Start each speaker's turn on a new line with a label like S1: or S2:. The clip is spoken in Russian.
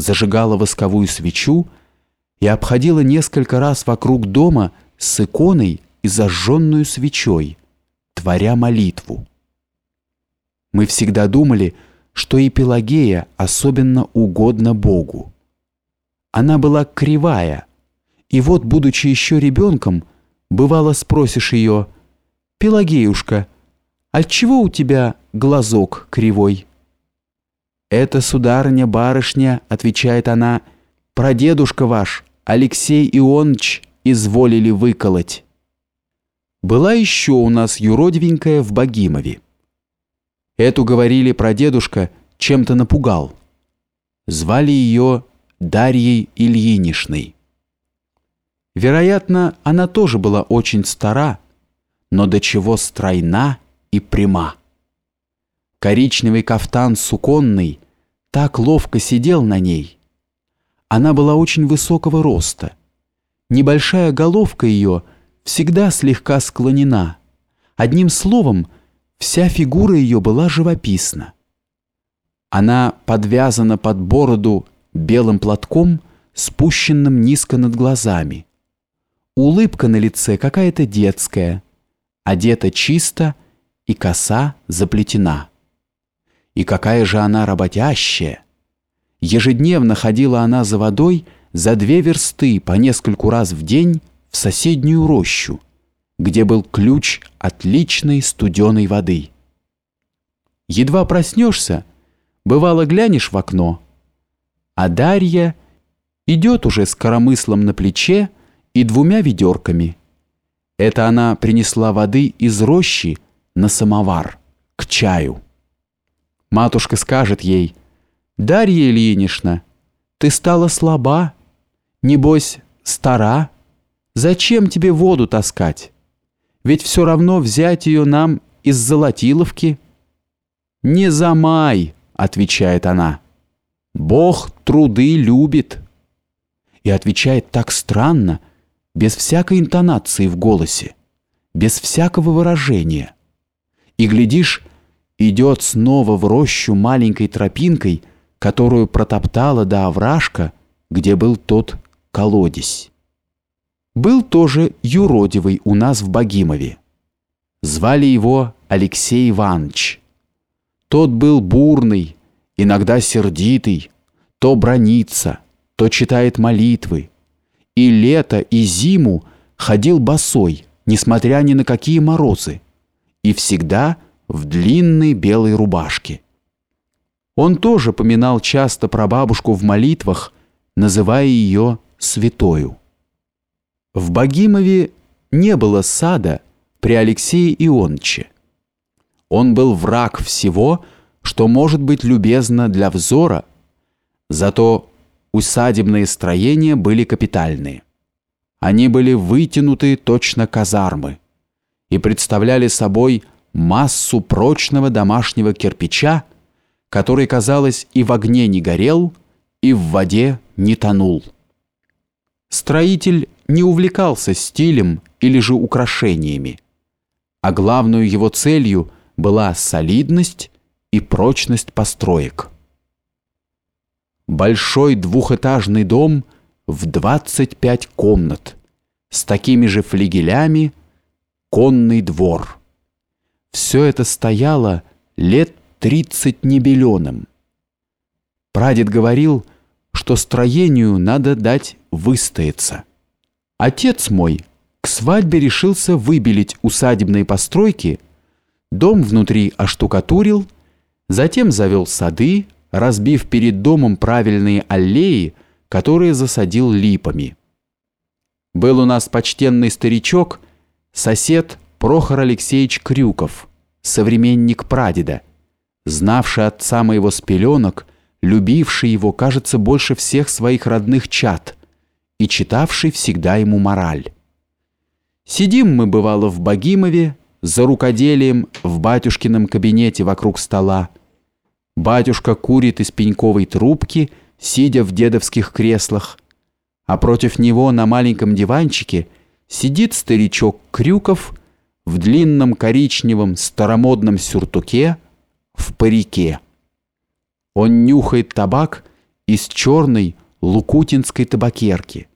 S1: зажигала восковую свечу и обходила несколько раз вокруг дома с иконой и зажженную свечой, творя молитву. Мы всегда думали, что и Пелагея особенно угодна Богу. Она была кривая, и вот, будучи еще ребенком, бывало спросишь ее, «Пелагеюшка, отчего у тебя глазок кривой?» «Это, сударыня-барышня», — отвечает она, — «прадедушка ваш, Алексей Ионыч, изволили выколоть». Была еще у нас юродивенькая в Богимове. Эту, говорили, прадедушка чем-то напугал. Звали ее Дарьей Ильинишной. Вероятно, она тоже была очень стара, но до чего стройна и пряма. Коричневый кафтан суконный так ловко сидел на ней. Она была очень высокого роста. Небольшая головка ее всегда слегка склонена. Одним словом, вся фигура ее была живописна. Она подвязана под бороду белым платком, спущенным низко над глазами. Улыбка на лице какая-то детская, одета чисто и коса заплетена. И какая же она работящая! Ежедневно ходила она за водой за две версты по нескольку раз в день в соседнюю рощу, где был ключ отличной студеной воды. Едва проснешься, бывало глянешь в окно, а Дарья идет уже с коромыслом на плече и двумя ведерками. Это она принесла воды из рощи на самовар, к чаю. Матушка скажет ей, «Дарья Ильинична, ты стала слаба, небось, стара. Зачем тебе воду таскать? Ведь все равно взять ее нам из Золотиловки». «Не замай», — отвечает она. «Бог труды любит». И отвечает так странно, без всякой интонации в голосе, без всякого выражения. И, глядишь, идет снова в рощу маленькой тропинкой, которую протоптала до овражка, где был тот колодец. Был тоже юродивый у нас в Богимове. Звали его Алексей Иванович. Тот был бурный, иногда сердитый, то бронится, то читает молитвы. И лето, и зиму ходил босой, несмотря ни на какие морозы. И всегда – в длинной белой рубашке. Он тоже поминал часто про бабушку в молитвах, называя ее святою. В Богимове не было сада при Алексее Ионче. Он был враг всего, что может быть любезно для взора, зато усадебные строения были капитальные. Они были вытянуты точно казармы и представляли собой массу прочного домашнего кирпича, который, казалось, и в огне не горел, и в воде не тонул. Строитель не увлекался стилем или же украшениями, а главную его целью была солидность и прочность построек. Большой двухэтажный дом в 25 комнат с такими же флигелями, конный двор – все это стояло лет тридцать небеленым. Прадед говорил, что строению надо дать выстояться. Отец мой к свадьбе решился выбелить усадебные постройки, дом внутри оштукатурил, затем завел сады, разбив перед домом правильные аллеи, которые засадил липами. Был у нас почтенный старичок, сосед Прохор Алексеевич Крюков, современник прадеда, знавший отца моего с пеленок, любивший его, кажется, больше всех своих родных чад и читавший всегда ему мораль. Сидим мы, бывало, в Богимове, за рукоделием в батюшкином кабинете вокруг стола. Батюшка курит из пеньковой трубки, сидя в дедовских креслах, а против него на маленьком диванчике сидит старичок Крюков в длинном коричневом старомодном сюртуке, в парике. Он нюхает табак из черной лукутинской табакерки.